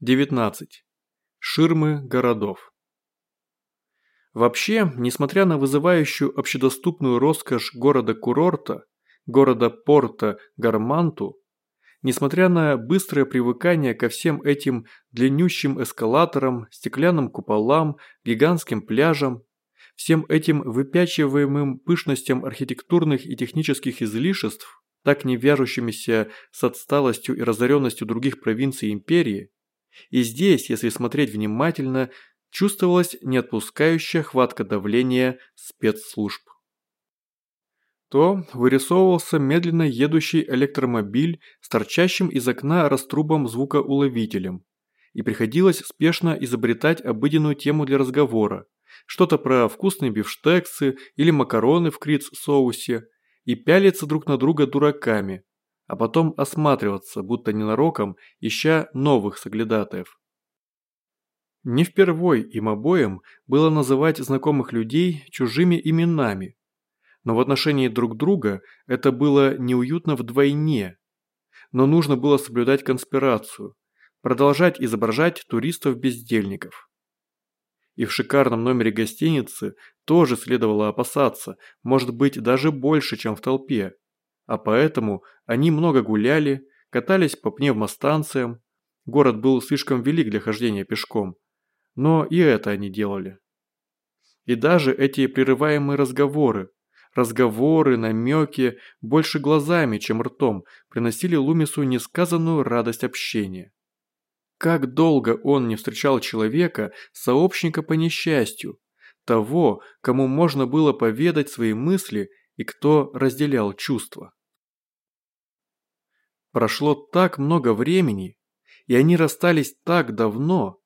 19. Ширмы городов. Вообще, несмотря на вызывающую общедоступную роскошь города-курорта, города-порта Гарманту, несмотря на быстрое привыкание ко всем этим длиннющим эскалаторам, стеклянным куполам, гигантским пляжам, всем этим выпячиваемым пышностям архитектурных и технических излишеств, так не вяжущимися с отсталостью и разоренностью других провинций империи, и здесь, если смотреть внимательно, чувствовалась неотпускающая хватка давления спецслужб. То вырисовывался медленно едущий электромобиль с торчащим из окна раструбом звукоуловителем. И приходилось спешно изобретать обыденную тему для разговора. Что-то про вкусные бифштексы или макароны в криц-соусе. И пялиться друг на друга дураками, а потом осматриваться, будто ненароком, ища новых соглядатаев. Не впервой им обоим было называть знакомых людей чужими именами, но в отношении друг друга это было неуютно вдвойне. Но нужно было соблюдать конспирацию, продолжать изображать туристов-бездельников. И в шикарном номере гостиницы тоже следовало опасаться, может быть даже больше, чем в толпе, а поэтому они много гуляли, катались по пневмостанциям. Город был слишком велик для хождения пешком. Но и это они делали. И даже эти прерываемые разговоры, разговоры, намеки, больше глазами, чем ртом, приносили Лумису несказанную радость общения. Как долго он не встречал человека, сообщника по несчастью, того, кому можно было поведать свои мысли и кто разделял чувства. Прошло так много времени, и они расстались так давно.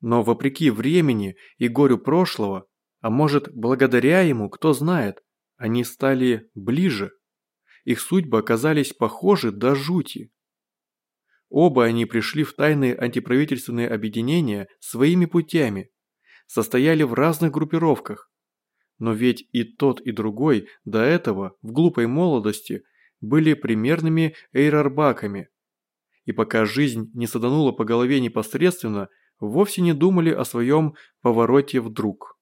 Но вопреки времени и горю прошлого, а может, благодаря ему, кто знает, они стали ближе. Их судьбы оказались похожи до жути. Оба они пришли в тайные антиправительственные объединения своими путями, состояли в разных группировках. Но ведь и тот, и другой до этого, в глупой молодости, были примерными эйрарбаками. И пока жизнь не саданула по голове непосредственно, вовсе не думали о своем повороте вдруг.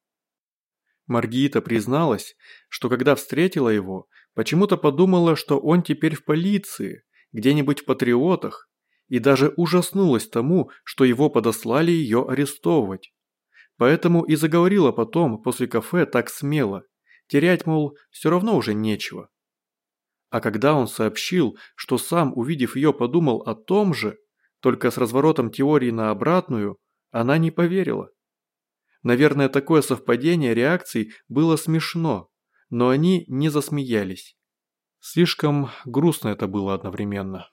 Маргита призналась, что когда встретила его, почему-то подумала, что он теперь в полиции, где-нибудь в патриотах, и даже ужаснулась тому, что его подослали ее арестовывать. Поэтому и заговорила потом, после кафе, так смело. Терять, мол, все равно уже нечего. А когда он сообщил, что сам, увидев ее, подумал о том же, только с разворотом теории на обратную, она не поверила. Наверное, такое совпадение реакций было смешно, но они не засмеялись. Слишком грустно это было одновременно.